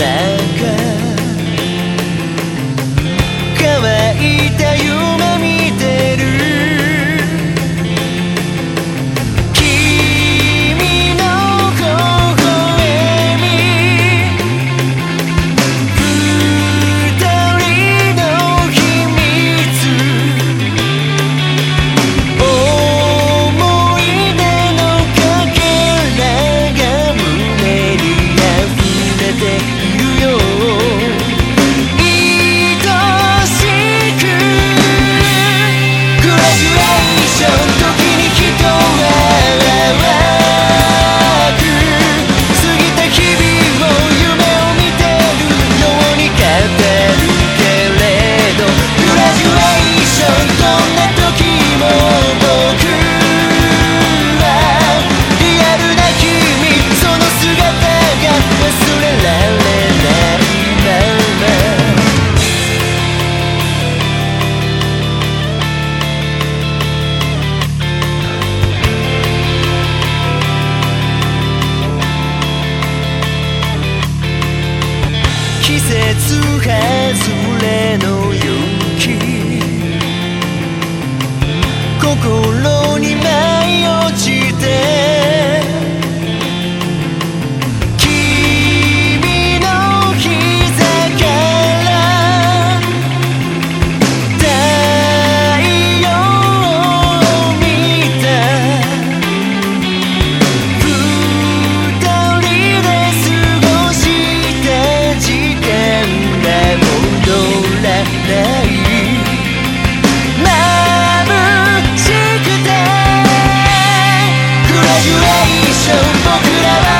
bad つ外れ瞬僕らは